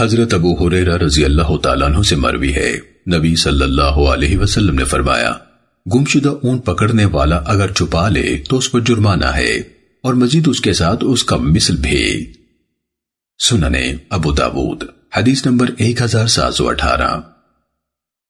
حضرت ابو حریرہ رضی اللہ تعالیٰ عنہ سے مروی ہے۔ نبی صلی اللہ علیہ وسلم نے فرمایا، گمشدہ اون پکڑنے والا اگر چھپا لے تو اس پر جرمانہ ہے اور مزید اس کے ساتھ اس کا مثل بھی۔ سننے ابو داود، حدیث نمبر ایک ہزار سات سو اٹھارہ۔